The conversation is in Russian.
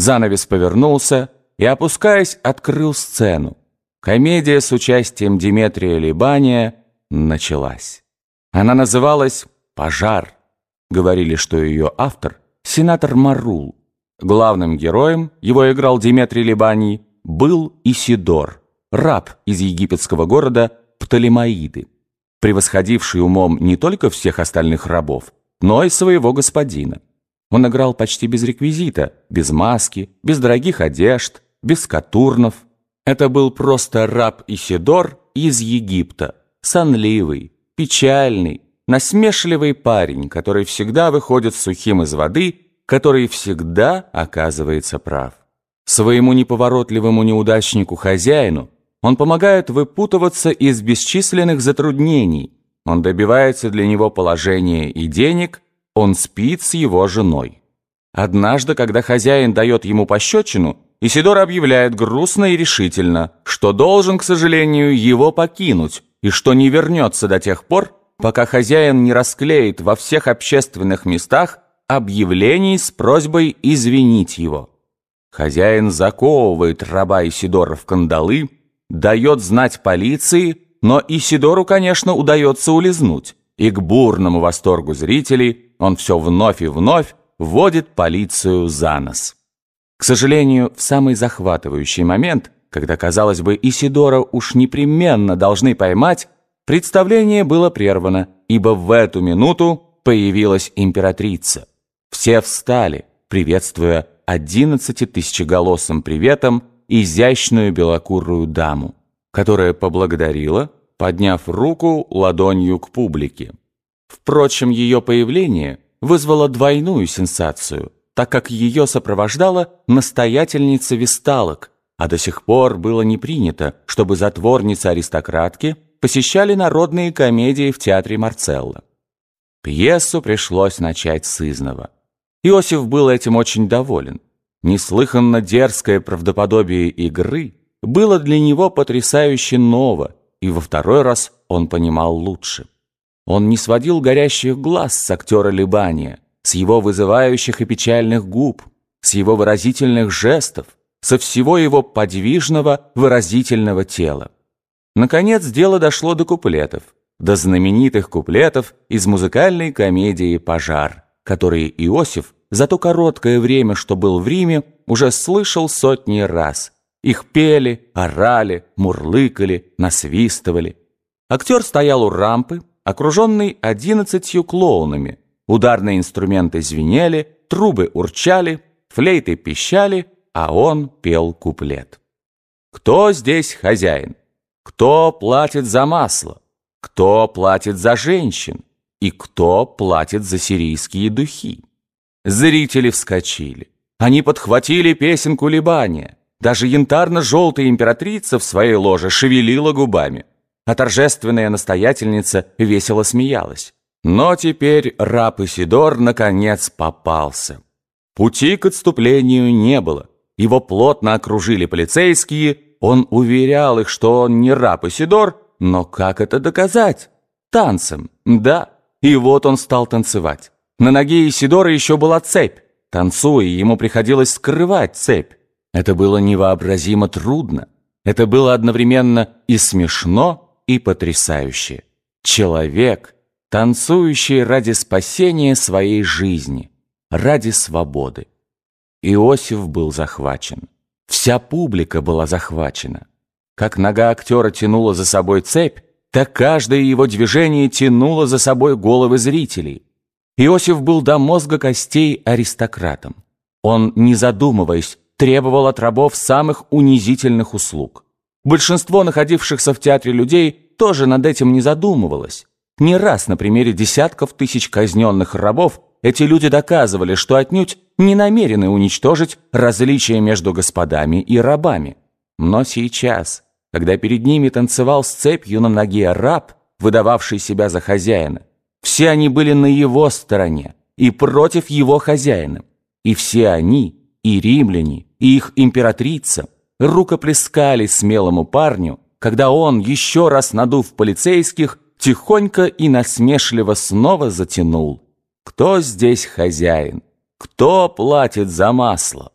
Занавес повернулся и, опускаясь, открыл сцену. Комедия с участием Диметрия Либания началась. Она называлась «Пожар». Говорили, что ее автор – сенатор Марул. Главным героем, его играл Диметрий Либаний, был Исидор, раб из египетского города Птолемаиды, превосходивший умом не только всех остальных рабов, но и своего господина. Он играл почти без реквизита, без маски, без дорогих одежд, без катурнов – это был просто раб Исидор из Египта, сонливый, печальный, насмешливый парень, который всегда выходит сухим из воды, который всегда оказывается прав. Своему неповоротливому неудачнику-хозяину он помогает выпутываться из бесчисленных затруднений, он добивается для него положения и денег, он спит с его женой. Однажды, когда хозяин дает ему пощечину, Исидор объявляет грустно и решительно, что должен, к сожалению, его покинуть и что не вернется до тех пор, пока хозяин не расклеит во всех общественных местах объявлений с просьбой извинить его. Хозяин заковывает раба Исидора в кандалы, дает знать полиции, но Исидору, конечно, удается улизнуть, и к бурному восторгу зрителей он все вновь и вновь вводит полицию за нос. К сожалению, в самый захватывающий момент, когда, казалось бы, Исидора уж непременно должны поймать, представление было прервано, ибо в эту минуту появилась императрица. Все встали, приветствуя одиннадцатитысячеголосым приветом изящную белокурую даму, которая поблагодарила, подняв руку ладонью к публике. Впрочем, ее появление вызвало двойную сенсацию – так как ее сопровождала настоятельница висталок, а до сих пор было не принято, чтобы затворницы-аристократки посещали народные комедии в театре Марцелла. Пьесу пришлось начать с изного. Иосиф был этим очень доволен. Неслыханно дерзкое правдоподобие игры было для него потрясающе ново, и во второй раз он понимал лучше. Он не сводил горящих глаз с актера Либания, с его вызывающих и печальных губ, с его выразительных жестов, со всего его подвижного выразительного тела. Наконец дело дошло до куплетов, до знаменитых куплетов из музыкальной комедии «Пожар», которые Иосиф за то короткое время, что был в Риме, уже слышал сотни раз. Их пели, орали, мурлыкали, насвистывали. Актер стоял у рампы, окруженный одиннадцатью клоунами, Ударные инструменты звенели, трубы урчали, флейты пищали, а он пел куплет. Кто здесь хозяин? Кто платит за масло? Кто платит за женщин? И кто платит за сирийские духи? Зрители вскочили. Они подхватили песенку Либания. Даже янтарно-желтая императрица в своей ложе шевелила губами. А торжественная настоятельница весело смеялась. Но теперь раб Исидор наконец попался. Пути к отступлению не было. Его плотно окружили полицейские. Он уверял их, что он не раб Исидор, но как это доказать? Танцем, да. И вот он стал танцевать. На ноге Исидора еще была цепь. Танцуя, ему приходилось скрывать цепь. Это было невообразимо трудно. Это было одновременно и смешно, и потрясающе. Человек — танцующие ради спасения своей жизни, ради свободы. Иосиф был захвачен. Вся публика была захвачена. Как нога актера тянула за собой цепь, так каждое его движение тянуло за собой головы зрителей. Иосиф был до мозга костей аристократом. Он, не задумываясь, требовал от рабов самых унизительных услуг. Большинство находившихся в театре людей тоже над этим не задумывалось. Не раз на примере десятков тысяч казненных рабов эти люди доказывали, что отнюдь не намерены уничтожить различия между господами и рабами. Но сейчас, когда перед ними танцевал с цепью на ноге раб, выдававший себя за хозяина, все они были на его стороне и против его хозяина. И все они, и римляне, их императрица, рукоплескали смелому парню, когда он, еще раз надув полицейских, тихонько и насмешливо снова затянул. Кто здесь хозяин? Кто платит за масло?